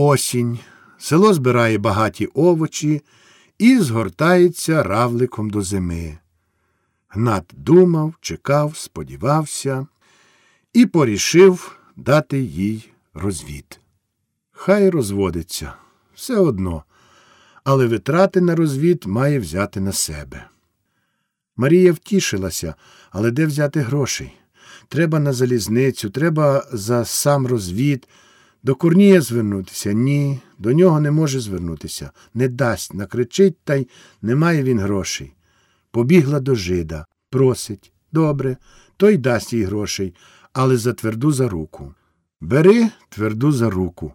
Осінь. Село збирає багаті овочі і згортається равликом до зими. Гнат думав, чекав, сподівався і порішив дати їй розвід. Хай розводиться, все одно, але витрати на розвід має взяти на себе. Марія втішилася, але де взяти грошей? Треба на залізницю, треба за сам розвід. До Корнія звернутися? Ні, до нього не може звернутися. Не дасть, накричить, та й немає він грошей. Побігла до жида, просить. Добре, той дасть їй грошей, але за тверду за руку. Бери тверду за руку.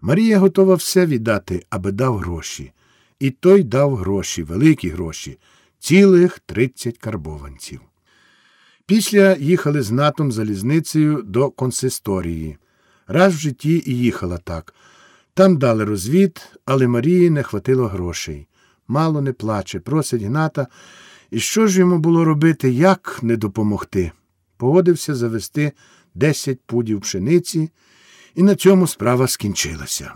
Марія готова все віддати, аби дав гроші. І той дав гроші, великі гроші, цілих тридцять карбованців. Після їхали з натом залізницею до консисторії. Раз в житті і їхала так. Там дали розвід, але Марії не хватило грошей. Мало не плаче, просить Гната. І що ж йому було робити, як не допомогти? Погодився завести десять пудів пшениці, і на цьому справа скінчилася.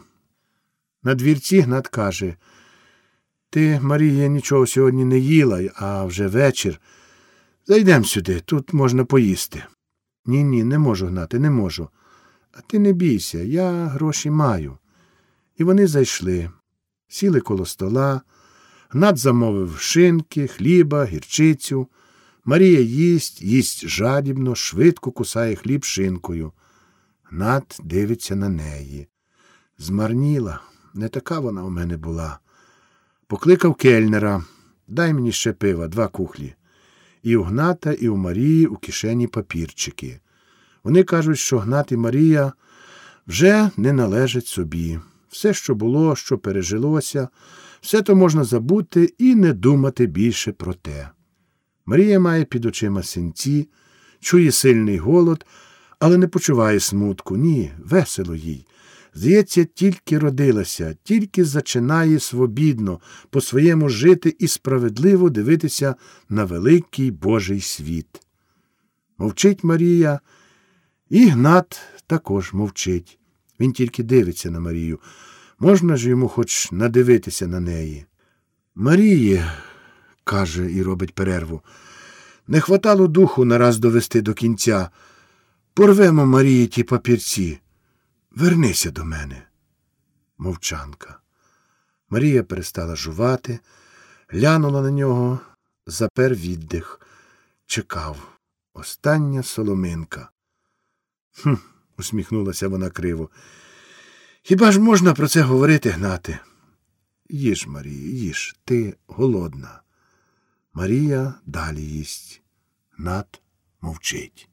На двірці Гнат каже Ти, Марія, нічого сьогодні не їла, а вже вечір. Зайдем сюди, тут можна поїсти. Ні, ні, не можу гнати, не можу. А ти не бійся, я гроші маю. І вони зайшли, сіли коло стола. Гнат замовив шинки, хліба, гірчицю. Марія їсть, їсть жадібно, швидко кусає хліб шинкою. Гнат дивиться на неї. Змарніла, не така вона у мене була. Покликав кельнера дай мені ще пива, два кухлі. І у Гната, і у Марії у кишені папірчики. Вони кажуть, що Гнат і Марія вже не належать собі. Все, що було, що пережилося, все то можна забути і не думати більше про те. Марія має під очима синці, чує сильний голод, але не почуває смутку. Ні, весело їй. Здається, тільки родилася, тільки зачинає свобідно по своєму жити і справедливо дивитися на великий Божий світ. Мовчить Марія, і Гнат також мовчить. Він тільки дивиться на Марію. Можна ж йому хоч надивитися на неї. Маріє, каже і робить перерву, не хватало духу нараз довести до кінця. Порвемо Марії ті папірці. Вернися до мене. Мовчанка. Марія перестала жувати, глянула на нього, запер віддих, чекав. Остання соломинка. Хм, усміхнулася вона криво. Хіба ж можна про це говорити, гнати? Їж, Марія, їж, ти голодна. Марія далі їсть. Гнат мовчить.